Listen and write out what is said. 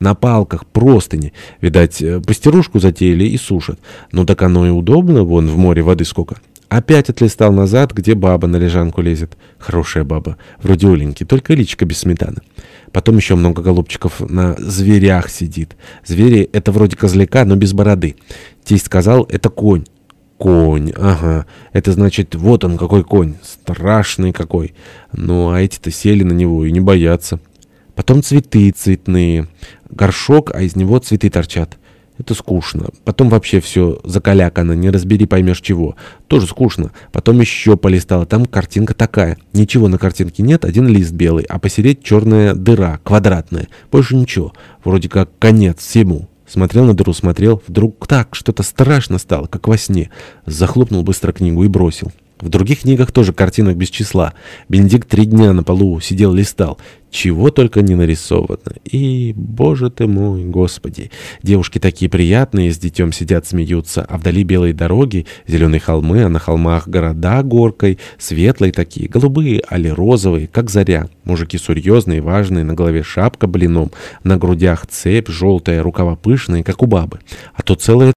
На палках, простыни. Видать, э, пастерушку затеяли и сушат. Ну так оно и удобно, вон в море воды сколько. Опять отлистал назад, где баба на лежанку лезет. Хорошая баба, вроде Оленьки, только личка без сметаны. Потом еще много голубчиков на зверях сидит. Звери — это вроде козляка, но без бороды. Тесть сказал, это конь. Конь, ага. Это значит, вот он какой конь. Страшный какой. Ну, а эти-то сели на него и не боятся. Потом цветы цветные. Горшок, а из него цветы торчат. Это скучно. Потом вообще все закалякано, не разбери поймешь чего. Тоже скучно. Потом еще полистала. Там картинка такая. Ничего на картинке нет, один лист белый, а посередине черная дыра, квадратная. Больше ничего. Вроде как конец всему. Смотрел на дыру, смотрел. Вдруг так, что-то страшно стало, как во сне. Захлопнул быстро книгу и бросил. В других книгах тоже картинок без числа. Бенедикт три дня на полу сидел, листал. Чего только не нарисовано. И, боже ты мой, господи, девушки такие приятные, с детем сидят, смеются, а вдали белые дороги, зеленые холмы, а на холмах города горкой, светлые такие, голубые, али розовые, как заря. Мужики серьезные, важные, на голове шапка блином, на грудях цепь, желтая, рукава пышные, как у бабы. А то целая